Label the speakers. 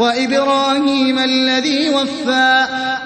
Speaker 1: وَإِبْرَاهِيمَ الَّذِي وَفَّىٰ.